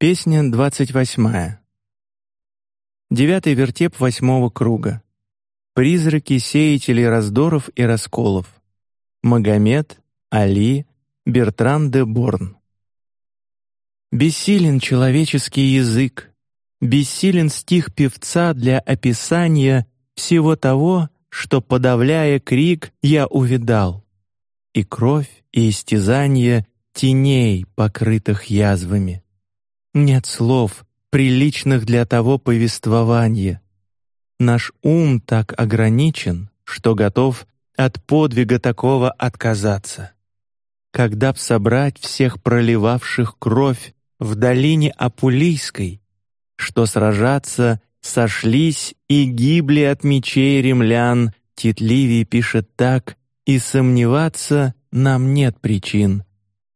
Песня двадцать восьмая. Девятый вертеп восьмого круга. Призраки сеятелей раздоров и расколов. Магомед, Али, Бертран де Борн. Бессилен человеческий язык, бессилен стих певца для описания всего того, что подавляя крик я увидал, и кровь и истязание теней, покрытых язвами. Нет слов, приличных для того повествования. Наш ум так ограничен, что готов от подвига такого отказаться. Когда б собрать всех проливавших кровь в долине Апулийской, что сражаться сошлись и гибли от мечей римлян, Тит пишет так, и сомневаться нам нет причин,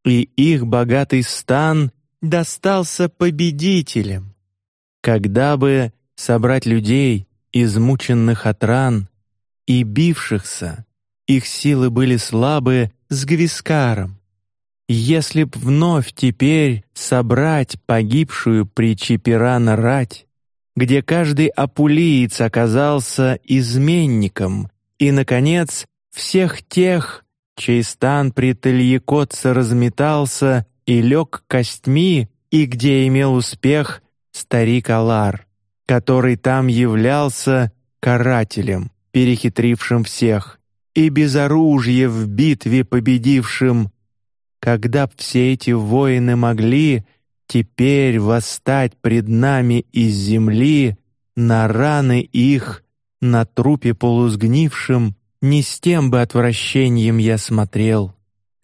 и их богатый стан достался победителям. Когда бы собрать людей, измученных от ран и бившихся, их силы были слабы с Гвискаром. Если б вновь теперь собрать погибшую при Чиперана рать, где каждый апулиец оказался изменником, и, наконец, всех тех, чей стан при Тельекотце разметался и лег костьми, и где имел успех старик Алар, который там являлся карателем, перехитрившим всех, и без оружия в битве победившим. Когда б все эти воины могли теперь восстать пред нами из земли на раны их, на трупе полусгнившем, не с тем бы отвращением я смотрел,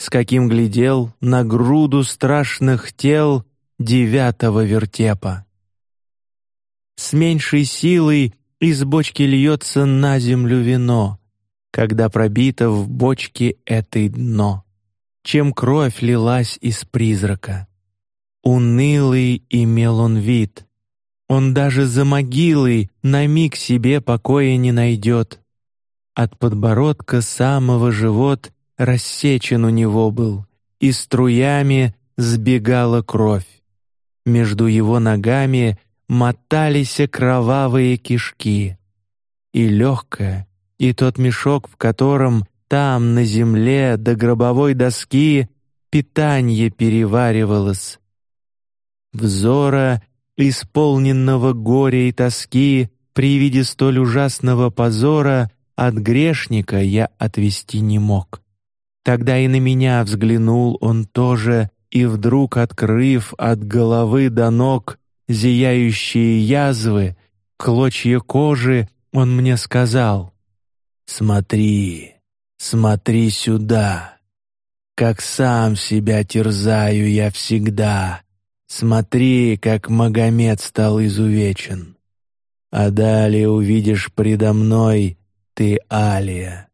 с каким глядел на груду страшных тел девятого вертепа. С меньшей силой из бочки льется на землю вино, когда пробито в бочке этой дно, чем кровь лилась из призрака. Унылый имел он вид, он даже за могилой на миг себе покоя не найдет. От подбородка самого живот рассечен у него был, и струями сбегала кровь. Между его ногами мотались кровавые кишки, и легкая, и тот мешок, в котором там на земле до гробовой доски питание переваривалось. Взора, исполненного горя и тоски, при виде столь ужасного позора от грешника я отвести не мог. Тогда и на меня взглянул он тоже, и вдруг, открыв от головы до ног зияющие язвы, клочья кожи, он мне сказал: "Смотри, смотри сюда, как сам себя терзаю я всегда. Смотри, как Магомед стал изувечен. А далее увидишь предо мной ты Алия."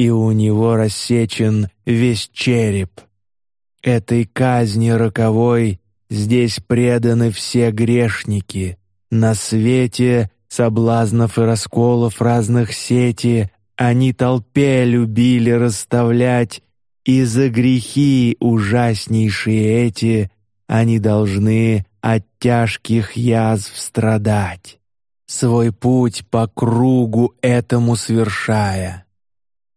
И у него рассечен весь череп. Этой казни роковой здесь преданы все грешники. На свете соблазнов и расколов разных сети они толпе любили расставлять, и за грехи ужаснейшие эти они должны от тяжких язв страдать, свой путь по кругу этому свершая.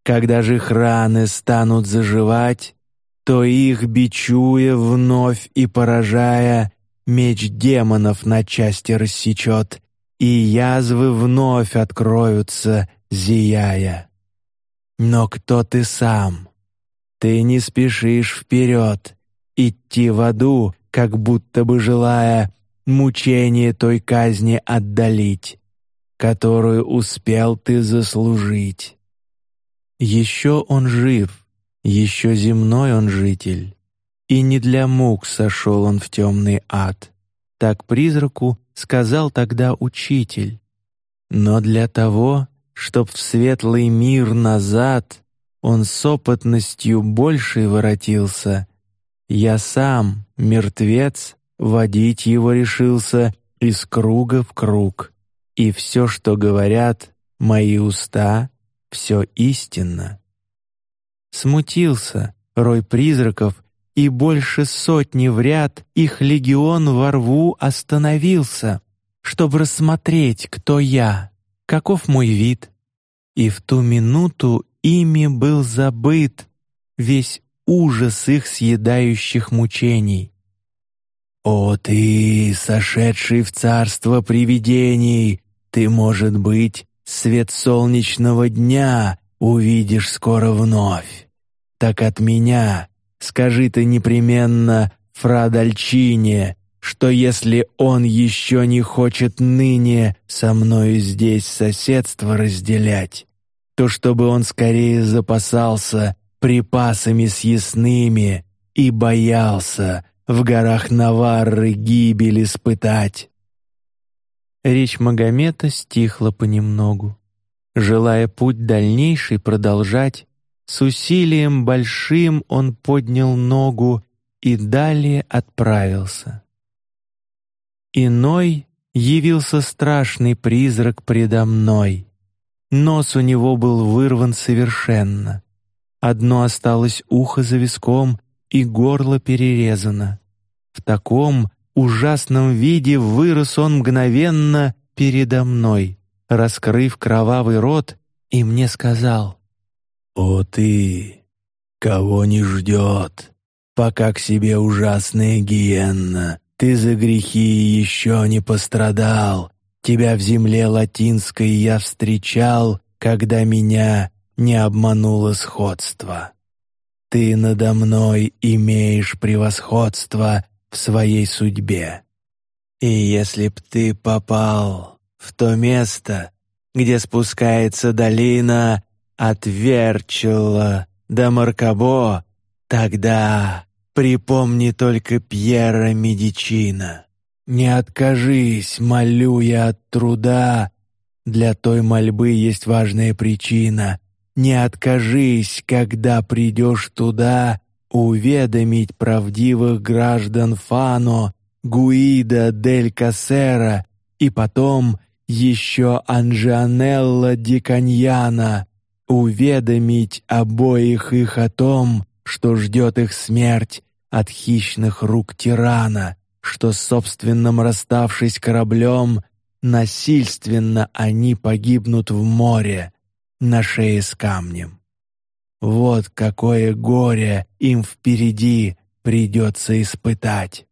Когда же их раны станут заживать, то их бичуя вновь и поражая, меч демонов на части рассечет, и язвы вновь откроются, зияя. Но кто ты сам? Ты не спешишь вперед, идти в аду, как будто бы желая мучение той казни отдалить, которую успел ты заслужить. Еще он жив, еще земной он житель, и не для мук сошел он в темный ад. Так призраку сказал тогда учитель. Но для того, чтоб в светлый мир назад он с опытностью большей воротился, я сам, мертвец, водить его решился из круга в круг, и все, что говорят мои уста, все истинно. Смутился рой призраков и больше сотни в ряд их легион во рву остановился, чтобы рассмотреть, кто я, каков мой вид. И в ту минуту ими был забыт весь ужас их съедающих мучений. О ты, сошедший в царство привидений, ты, может быть, свет солнечного дня увидишь скоро вновь. Так от меня скажи ты непременно Фрадальчине, что если он еще не хочет ныне со мною здесь соседство разделять, то чтобы он скорее запасался припасами съестными и боялся в горах Наварры гибель испытать. Речь Магомета стихла понемногу. Желая путь дальнейший продолжать, с усилием большим он поднял ногу и далее отправился. Иной явился страшный призрак предо мной. Нос у него был вырван совершенно. Одно осталось ухо за виском и горло перерезано. В таком ужасном виде вырос он мгновенно передо мной, раскрыв кровавый рот, и мне сказал: «О ты, кого не ждет, пока к себе ужасная гиенна, ты за грехи еще не пострадал. Тебя в земле латинской я встречал, когда меня не обмануло сходство. Ты надо мной имеешь превосходство в своей судьбе. И если б ты попал в то место, где спускается долина от Верчула до Маркабо, тогда припомни только Пьера Медичина. Не откажись, молю я от труда. Для той мольбы есть важная причина. Не откажись, когда придешь туда, уведомить правдивых граждан Фано, Гуида дель Кассера и потом еще Анжианелла ди Каньяна, уведомить обоих их о том, что ждет их смерть от хищных рук тирана, что собственным расставшись кораблем насильственно они погибнут в море на шее с камнем. Вот какое горе им впереди придется испытать.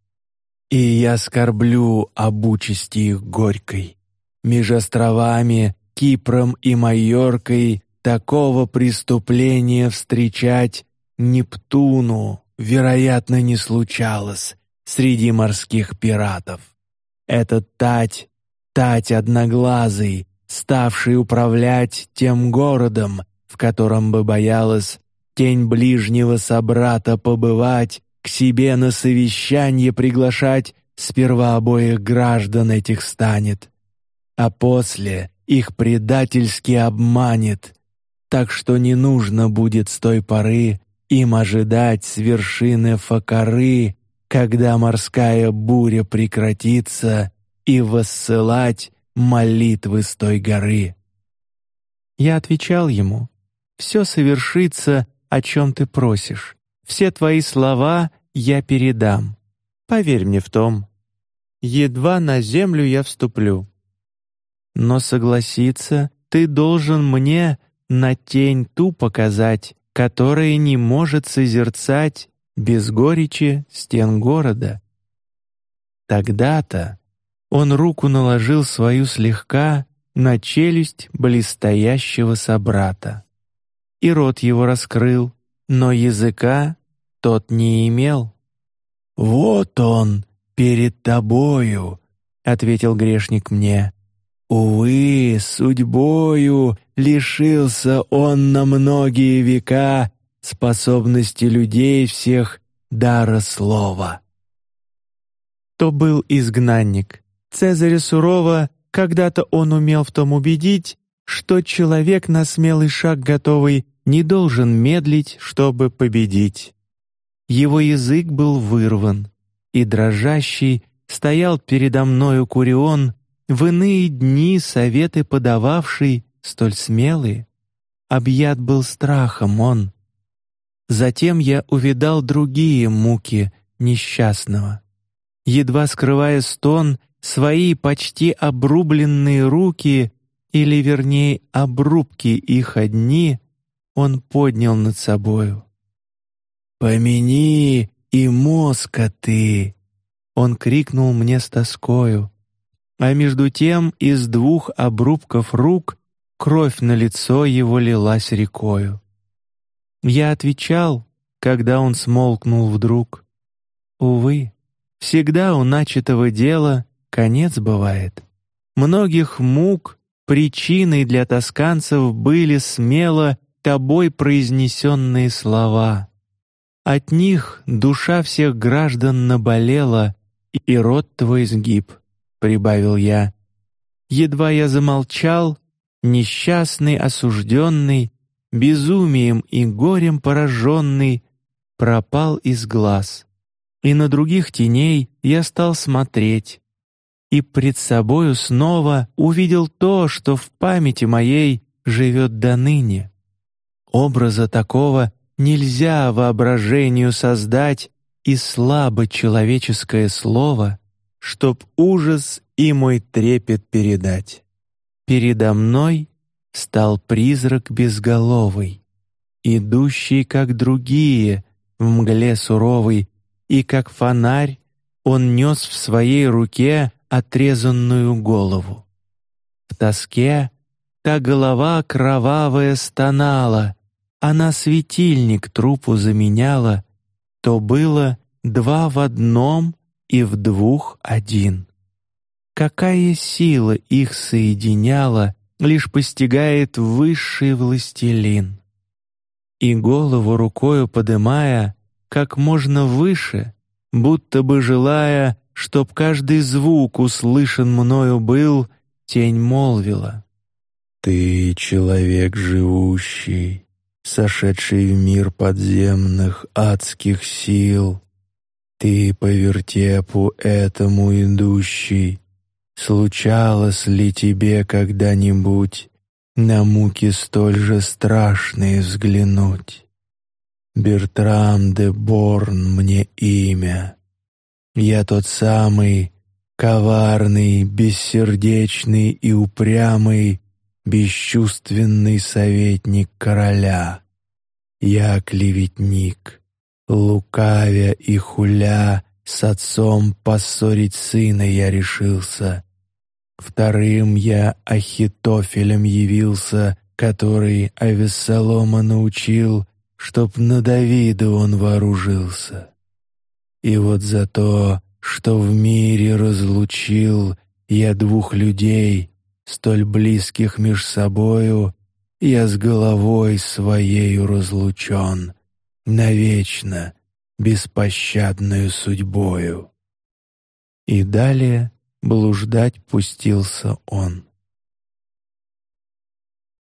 И я скорблю об участи их горькой. Меж островами, Кипром и Майоркой такого преступления встречать Нептуну, вероятно, не случалось среди морских пиратов. Этот Тать, Тать одноглазый, ставший управлять тем городом, в котором бы боялась тень ближнего собрата побывать, к себе на совещание приглашать, сперва обоих граждан этих станет, а после их предательски обманет, так что не нужно будет с той поры им ожидать с вершины Факары, когда морская буря прекратится, и воссылать молитвы с той горы. Я отвечал ему: все совершится, о чем ты просишь. Все твои слова я передам. Поверь мне в том. Едва на землю я вступлю. Но согласиться ты должен мне на тень ту показать, которая не может созерцать без горечи стен города. Тогда-то он руку наложил свою слегка на челюсть близстоящего собрата, и рот его раскрыл, но языка тот не имел. Вот он перед тобою, ответил грешник мне. Увы, судьбою лишился он на многие века способности людей всех дара слова. То был изгнанник, Цезаря сурово когда-то он умел в том убедить, что человек на смелый шаг готовый не должен медлить, чтобы победить. Его язык был вырван, и дрожащий стоял передо мною Курион, в иные дни советы подававший столь смелые. Объят был страхом он. Затем я увидал другие муки несчастного. Едва скрывая стон, свои почти обрубленные руки, или вернее обрубки их одни, он поднял над собою. Помяни и мозга ты, он крикнул мне с тоскою, а между тем из двух обрубков рук кровь на лицо его лилась рекою. Я отвечал, когда он смолкнул вдруг. Увы, всегда у начатого дела конец бывает. Многих мук причиной для тосканцев были смело тобой произнесенные слова. От них душа всех граждан наболела, и рот твой сгиб, прибавил я. Едва я замолчал, несчастный, осужденный, безумием и горем пораженный, пропал из глаз, и на других теней я стал смотреть, и пред собою снова увидел то, что в памяти моей живет до ныне. Образа такого нельзя воображению создать, и слабо человеческое слово, чтоб ужас и мой трепет передать. Передо мной стал призрак безголовый, идущий как другие в мгле суровой, и как фонарь он нес в своей руке отрезанную голову. В тоске та голова кровавая стонала, она светильник трупу заменяла, то было два в одном и в двух один. Какая сила их соединяла, лишь постигает высший властелин. И голову рукою подымая, как можно выше, будто бы желая, чтоб каждый звук услышан мною был, тень молвила: "Ты человек живущий, сошедший в мир подземных адских сил, ты по вертепу этому идущий, случалось ли тебе когда-нибудь на муки столь же страшные взглянуть? Бертрам де Борн мне имя. Я тот самый коварный, бессердечный и упрямый, бесчувственный советник короля. Я клеветник, лукавя и хуля, с отцом поссорить сына я решился. Вторым я Ахитофелем явился, который Авессалома научил, чтоб на Давида он вооружился. И вот за то, что в мире разлучил я двух людей, столь близких меж собою, я с головой своею разлучен, навечно, беспощадную судьбою. И далее блуждать пустился он.